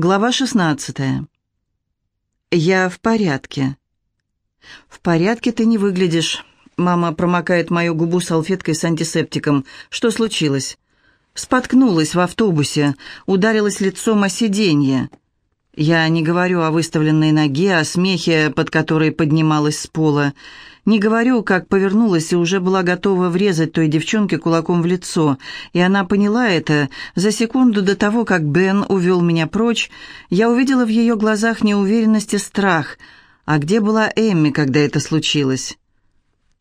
Глава 16. Я в порядке. В порядке ты не выглядишь. Мама промокает мою губу салфеткой с антисептиком. Что случилось? Споткнулась в автобусе, ударилась лицом о сиденье. Я не говорю о выставленной ноге, о смехе, под которой поднималась с пола. Не говорю, как повернулась и уже была готова врезать той девчонке кулаком в лицо. И она поняла это. За секунду до того, как Бен увел меня прочь, я увидела в ее глазах неуверенность и страх. А где была Эмми, когда это случилось?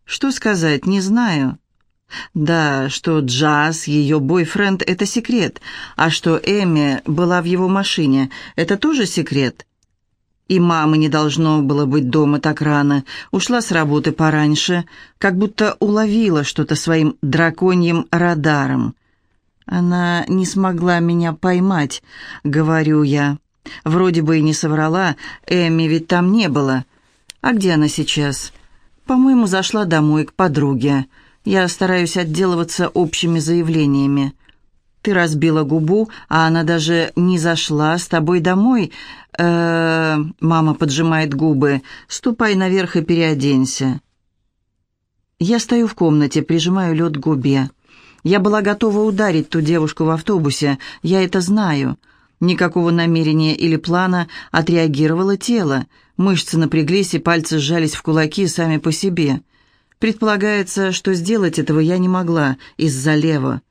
Что сказать, не знаю. Да, что Джаз, ее бойфренд, это секрет, а что Эми была в его машине, это тоже секрет. И мамы не должно было быть дома так рано, ушла с работы пораньше, как будто уловила что-то своим драконьим радаром. Она не смогла меня поймать, говорю я. Вроде бы и не соврала, Эми ведь там не было. А где она сейчас? По-моему, зашла домой к подруге. Я стараюсь отделываться общими заявлениями. Ты разбила губу, а она даже не зашла с тобой домой. Э, -э мама поджимает губы. Ступай наверх и переоденься. Я стою в комнате, прижимаю лед к губе. Я была готова ударить ту девушку в автобусе, я это знаю. Никакого намерения или плана отреагировало тело. Мышцы напряглись и пальцы сжались в кулаки сами по себе. Предполагается, что сделать этого я не могла из-за Лева.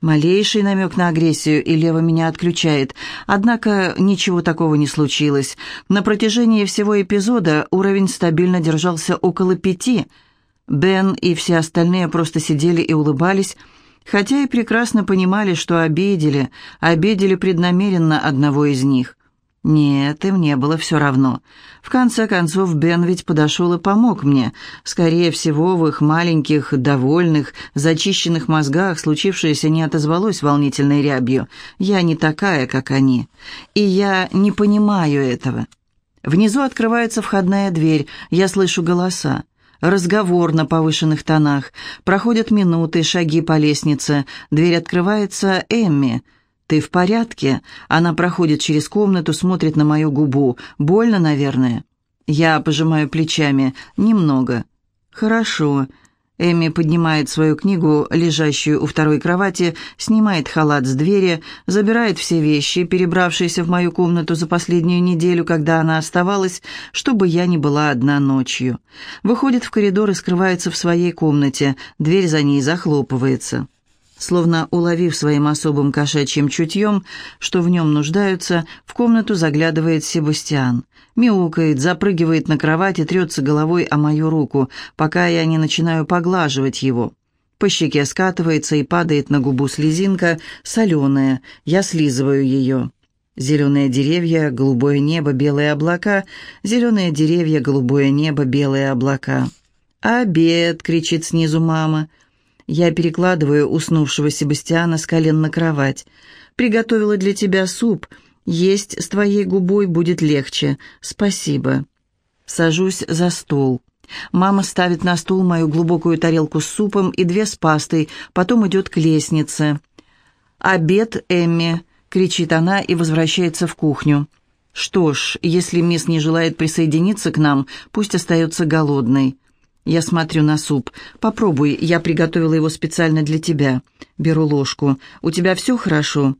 Малейший намек на агрессию, и Лева меня отключает. Однако ничего такого не случилось. На протяжении всего эпизода уровень стабильно держался около пяти. Бен и все остальные просто сидели и улыбались, хотя и прекрасно понимали, что обидели, обидели преднамеренно одного из них. Нет, им не было все равно. В конце концов, Бен ведь подошел и помог мне. Скорее всего, в их маленьких, довольных, зачищенных мозгах случившееся не отозвалось волнительной рябью. Я не такая, как они. И я не понимаю этого. Внизу открывается входная дверь, я слышу голоса. Разговор на повышенных тонах. Проходят минуты, шаги по лестнице. Дверь открывается Эмми — «Ты в порядке?» Она проходит через комнату, смотрит на мою губу. «Больно, наверное?» Я пожимаю плечами. «Немного». «Хорошо». Эми поднимает свою книгу, лежащую у второй кровати, снимает халат с двери, забирает все вещи, перебравшиеся в мою комнату за последнюю неделю, когда она оставалась, чтобы я не была одна ночью. Выходит в коридор и скрывается в своей комнате, дверь за ней захлопывается. Словно уловив своим особым кошачьим чутьем, что в нем нуждаются, в комнату заглядывает Себастьян. Мяукает, запрыгивает на кровать и трется головой о мою руку, пока я не начинаю поглаживать его. По щеке скатывается и падает на губу слезинка, соленая, я слизываю ее. Зеленые деревья, голубое небо, белые облака, зеленые деревья, голубое небо, белые облака. «Обед!» — кричит снизу мама. Я перекладываю уснувшего Себастьяна с колен на кровать. «Приготовила для тебя суп. Есть с твоей губой будет легче. Спасибо». Сажусь за стол. Мама ставит на стол мою глубокую тарелку с супом и две с пастой, потом идет к лестнице. «Обед, Эмми!» — кричит она и возвращается в кухню. «Что ж, если мисс не желает присоединиться к нам, пусть остается голодной». Я смотрю на суп. «Попробуй, я приготовила его специально для тебя». Беру ложку. «У тебя все хорошо?»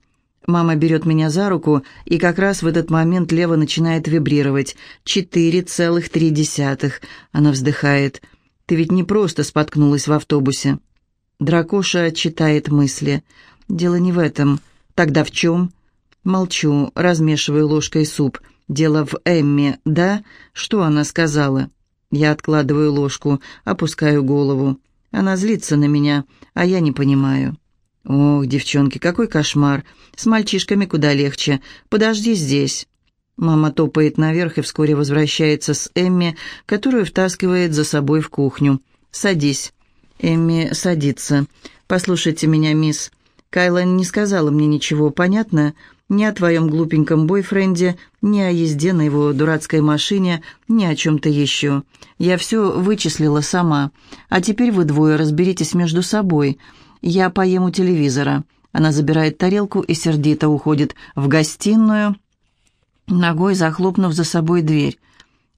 Мама берет меня за руку, и как раз в этот момент Лева начинает вибрировать. «Четыре целых три десятых». Она вздыхает. «Ты ведь не просто споткнулась в автобусе». Дракоша читает мысли. «Дело не в этом. Тогда в чем?» Молчу, размешиваю ложкой суп. «Дело в Эмме, да? Что она сказала?» Я откладываю ложку, опускаю голову. Она злится на меня, а я не понимаю. Ох, девчонки, какой кошмар. С мальчишками куда легче. Подожди здесь. Мама топает наверх и вскоре возвращается с Эмми, которую втаскивает за собой в кухню. «Садись». Эмми садится. «Послушайте меня, мисс. Кайлан не сказала мне ничего, понятно?» Ни о твоем глупеньком бойфренде, ни о езде на его дурацкой машине, ни о чем-то еще. Я все вычислила сама. А теперь вы двое разберитесь между собой. Я поем у телевизора». Она забирает тарелку и сердито уходит в гостиную, ногой захлопнув за собой дверь.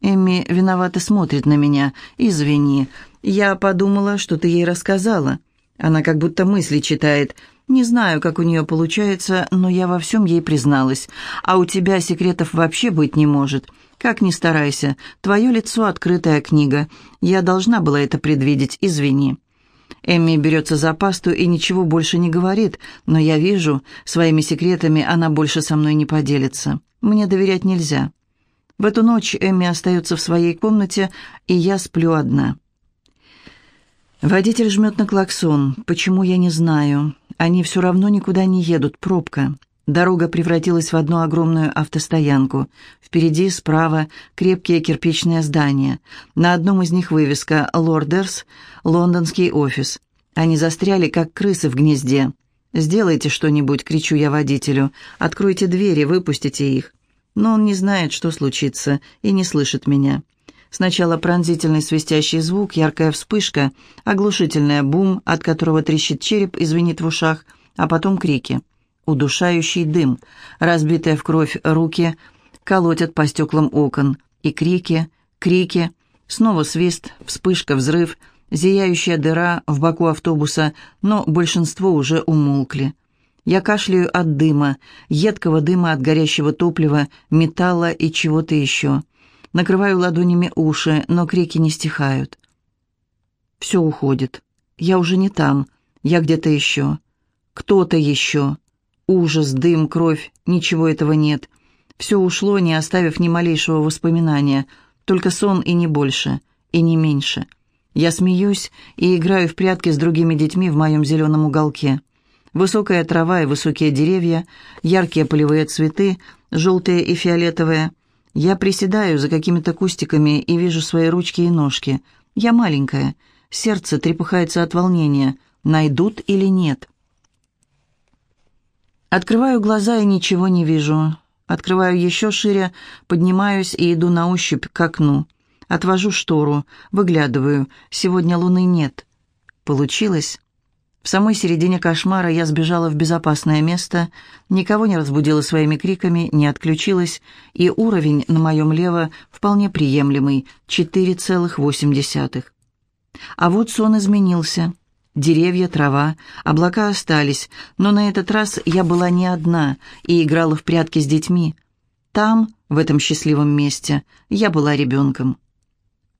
Эмми виновато смотрит на меня. «Извини, я подумала, что ты ей рассказала». Она как будто мысли читает. Не знаю, как у нее получается, но я во всем ей призналась. А у тебя секретов вообще быть не может. Как ни старайся, твое лицо — открытая книга. Я должна была это предвидеть, извини». Эмми берется за пасту и ничего больше не говорит, но я вижу, своими секретами она больше со мной не поделится. Мне доверять нельзя. В эту ночь Эмми остается в своей комнате, и я сплю одна. Водитель жмет на клаксон. Почему, я не знаю. Они все равно никуда не едут, пробка. Дорога превратилась в одну огромную автостоянку. Впереди, справа, крепкие кирпичные здания. На одном из них вывеска «Лордерс», лондонский офис. Они застряли, как крысы в гнезде. «Сделайте что-нибудь», — кричу я водителю. «Откройте двери, выпустите их». Но он не знает, что случится, и не слышит меня. Сначала пронзительный свистящий звук, яркая вспышка, оглушительная бум, от которого трещит череп и звенит в ушах, а потом крики. Удушающий дым, разбитые в кровь руки колотят по стеклам окон, и крики, крики, снова свист, вспышка, взрыв, зияющая дыра в боку автобуса, но большинство уже умолкли. Я кашляю от дыма, едкого дыма от горящего топлива, металла и чего-то еще. Накрываю ладонями уши, но крики не стихают. Все уходит. Я уже не там. Я где-то еще. Кто-то еще. Ужас, дым, кровь, ничего этого нет. Все ушло, не оставив ни малейшего воспоминания. Только сон и не больше, и не меньше. Я смеюсь и играю в прятки с другими детьми в моем зеленом уголке. Высокая трава и высокие деревья, яркие полевые цветы, желтые и фиолетовые. Я приседаю за какими-то кустиками и вижу свои ручки и ножки. Я маленькая, сердце трепыхается от волнения, найдут или нет. Открываю глаза и ничего не вижу. Открываю еще шире, поднимаюсь и иду на ощупь к окну. Отвожу штору, выглядываю. Сегодня луны нет. Получилось. В самой середине кошмара я сбежала в безопасное место, никого не разбудила своими криками, не отключилась, и уровень на моем лево вполне приемлемый — 4,8. А вот сон изменился. Деревья, трава, облака остались, но на этот раз я была не одна и играла в прятки с детьми. Там, в этом счастливом месте, я была ребенком.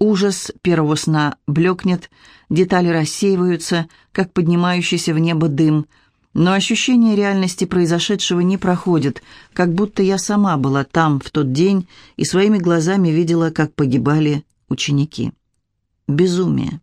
Ужас первого сна блекнет, детали рассеиваются, как поднимающийся в небо дым, но ощущение реальности произошедшего не проходит, как будто я сама была там в тот день и своими глазами видела, как погибали ученики. Безумие.